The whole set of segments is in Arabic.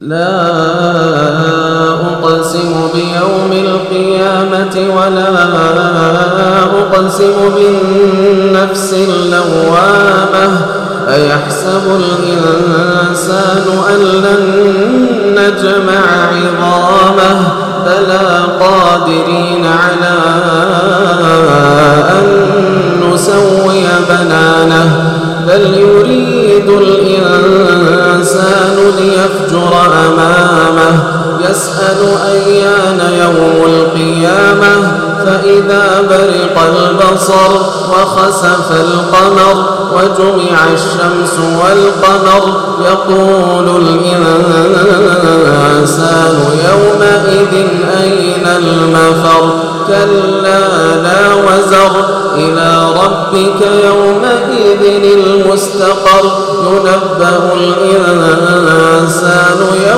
لا أقسم بيوم القيامة ولا أقسم بالنفس اللوامة. أيحسب الإنسان أن لن نجمع عظامه؟ بلى قادرين على وجمع الشمس والقمر يقول الإنسان يومئذ أين المفر؟ كلا لا وزر. إلى ربك يومئذ المستقر. ينبأ الإنسان يومئذ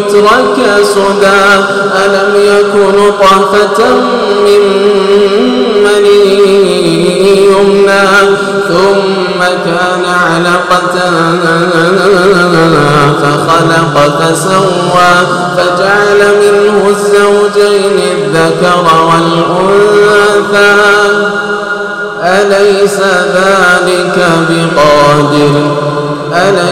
يترك سدى ألم يكن طهفة من مني؟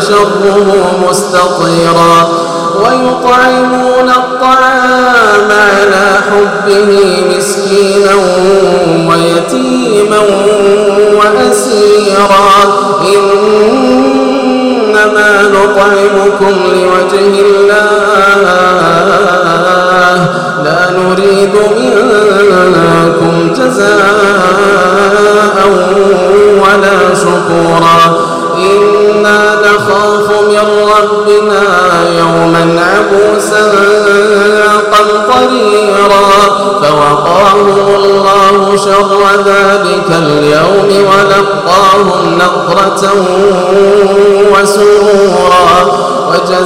شره مستطيرا ويطعمون الطعام على حبه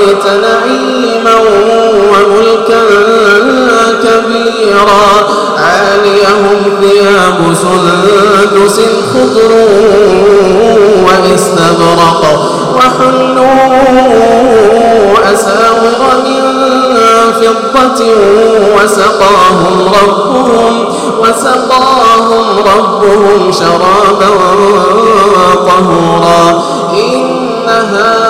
رأيت نعيما وملكا كبيرا. عاليهم ثياب سندس خضر واستبرق وحلوا أساور من فضة وسقاهم ربهم وسقاهم ربهم شرابا طهورا. إن هذا